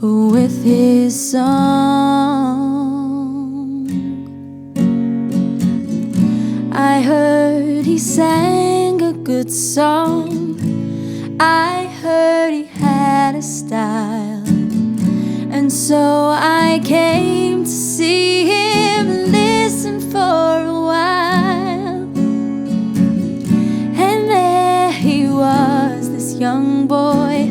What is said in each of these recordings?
with his song. I heard he sang a good song. I heard he had a style. And so I came to see him listen for a while. And there he was, this young boy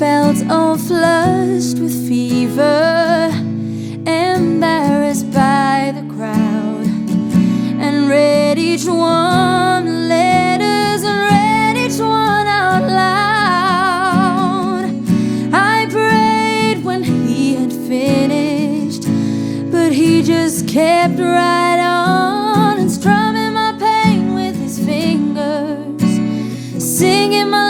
Felt all flushed with fever, embarrassed by the crowd, and read each one letters and read each one out loud. I prayed when he had finished, but he just kept right on and strumming my pain with his fingers, singing my